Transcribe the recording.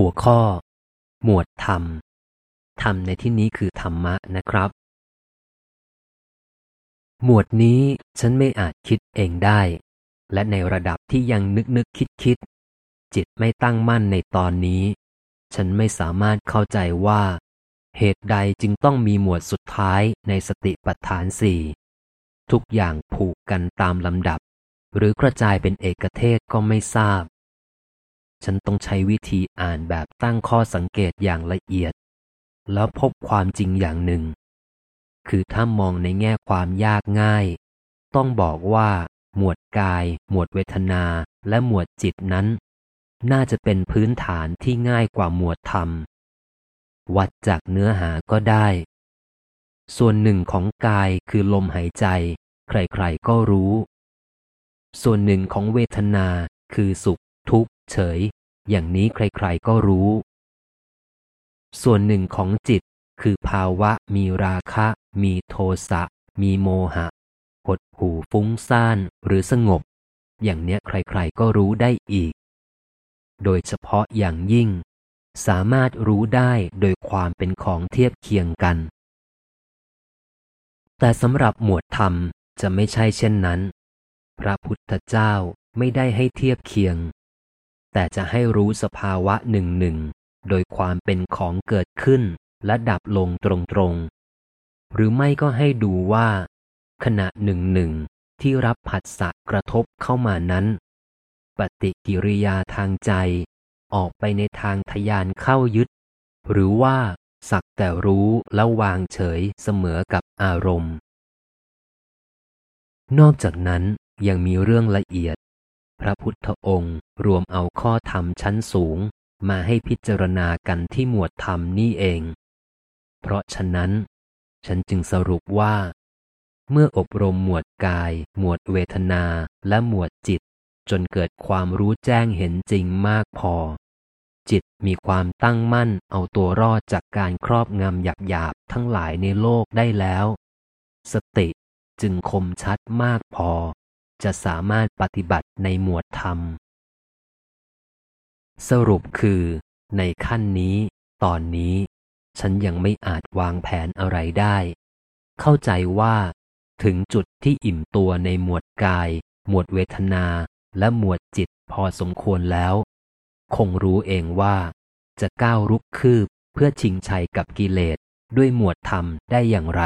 หัวข้อ หมวดธรรม ธรรมในที่นี้คือธรรมะนะครับ หมวดนี้ฉันไม่อาจคิดเองได้ และในระดับที่ยังนึกนึกคิดคิด จิตไม่ตั้งมั่นในตอนนี้ ฉันไม่สามารถเข้าใจว่า เหตุใดจึงต้องมีหมวดสุดท้ายในสติปัฏฐานสี่ทุกอย่างผูกกันตามลำดับ หรือกระจายเป็นเอกเทศก็ไม่ทราบ ฉันต้องใช้วิธีอ่านแบบตั้งข้อสังเกตอย่างละเอียด แล้วพบความจริงอย่างหนึ่ง คือถ้ามองในแง่ความยากง่าย ต้องบอกว่า หมวดกาย หมวดเวทนา และหมวดจิตนั้น น่าจะเป็นพื้นฐานที่ง่ายกว่าหมวดธรรม วัดจากเนื้อหาก็ได้ ส่วนหนึ่งของกายคือลมหายใจ ใครๆก็รู้ ส่วนหนึ่งของเวทนาคือสุขทุกข์ เฉย อย่างนี้ใครๆก็รู้ ส่วนหนึ่งของจิตคือภาวะมีราคะ มีโทสะ มีโมหะ หดหูฟุ้งซ่านหรือสงบ อย่างเนี้ยใครๆก็รู้ได้อีก โดยเฉพาะอย่างยิ่ง สามารถรู้ได้โดยความเป็นของเทียบเคียงกัน แต่สำหรับหมวดธรรมจะไม่ใช่เช่นนั้น พระพุทธเจ้าไม่ได้ให้เทียบเคียง แต่จะให้รู้สภาวะหนึ่งหนึ่งโดยความเป็นของเกิดขึ้นและดับลงตรงๆหรือไม่ก็ให้ดูว่า ขณะหนึ่งหนึ่งที่รับผัสสะกระทบเข้ามานั้น ปฏิกิริยาทางใจ ออกไปในทางทยานเข้ายึด หรือว่า สักแต่รู้แล้ววางเฉยเสมอกับอารมณ์ นอกจากนั้นยังมีเรื่องละเอียด พระพุทธองค์รวมเอาข้อธรรมชั้นสูง มาให้พิจารณากันที่หมวดธรรมนี่เอง เพราะฉะนั้น ฉันจึงสรุปว่า เมื่ออบรมหมวดกาย หมวดเวทนาและหมวดจิต จนเกิดความรู้แจ้งเห็นจริงมากพอ จิตมีความตั้งมั่นเอาตัวรอดจากการครอบงำหยาบๆทั้งหลายในโลกได้แล้ว สติจึงคมชัดมากพอ จะสามารถปฏิบัติในหมวดธรรม สรุปคือ ในขั้นนี้ ตอนนี้ ฉันยังไม่อาจวางแผนอะไรได้ เข้าใจว่า ถึงจุดที่อิ่มตัวในหมวดกาย หมวดเวทนา และหมวดจิตพอสมควรแล้ว คงรู้เองว่า จะก้าวรุกคืบเพื่อชิงชัยกับกิเลสด้วยหมวดธรรมได้อย่างไร